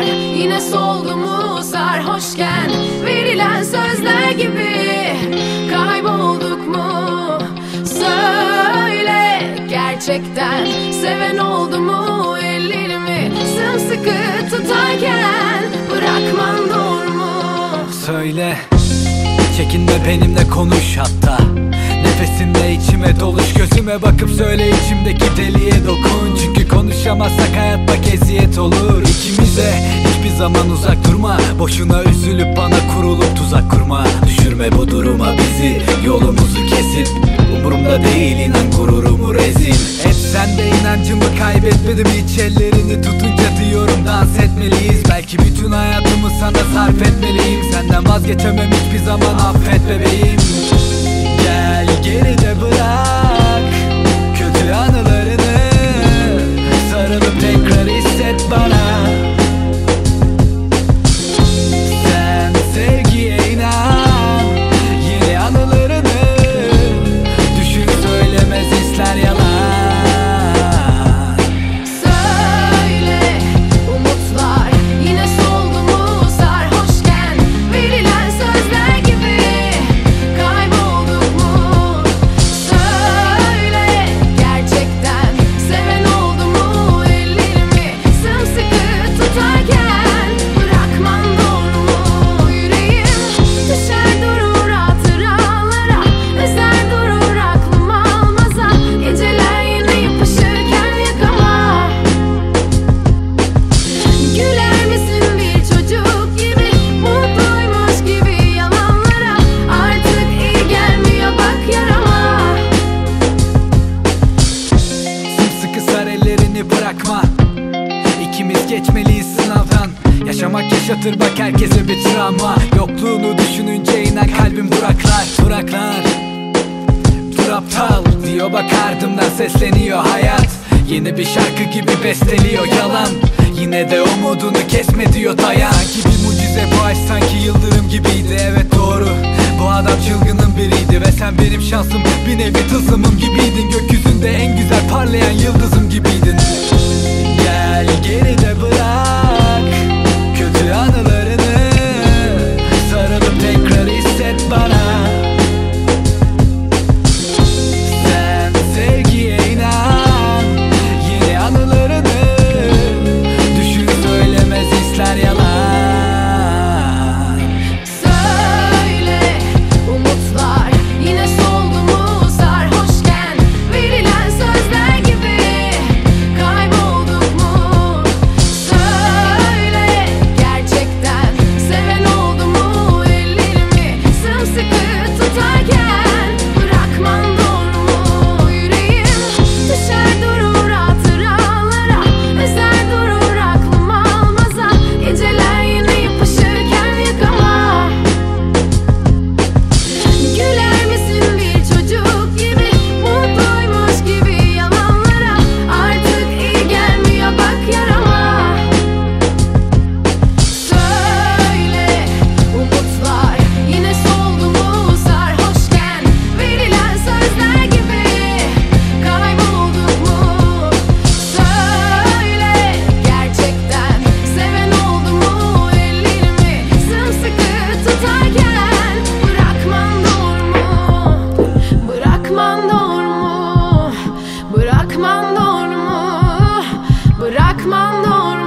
umutlar Yine soldu mu sarhoşken Verilen sözler gibi Kaybolduk mu? Söyle gerçekten Seven oldu mu? Ellerimi Sımsıkı tutarken Bırakman doğru mu? Söyle Çekinme benimle konuş hatta Nefesinde içime doluş Gözüme bakıp söyle içimdeki deliye dokun. Çünkü konuşamazsak hayat bak eziyet olur. İkimize hiçbir zaman uzak durma. Boşuna üzülüp bana kurulup tuzak kurma. Düşürme bu duruma bizi Yolumuzu kesip Umurumda değil inan gururumu rezil. Hep sende inancımı kaybetmedim Hiç ellerini tutunca diyorum dans etmeliyiz. Belki bütün hayatımı sana sarf etmeliyim. Senden vazgeçemem hiçbir zaman affet bebeğim. Gel 길을 잡으라. Yaşatır bak herkese bir travma. Yokluğunu düşününce inan kalbim duraklar Duraklar. Dur aptal diyor bak ardımdan sesleniyor hayat. Yeni bir şarkı gibi besteliyor yalan. Yine de umudunu kesme diyor dayan. Sanki bir mucize bu aşk sanki yıldırım gibiydi. Evet doğru. Bu adam çılgının biriydi ve sen benim şansım. Bir nevi tılsımım gibiydin. Gökyüzünde cuando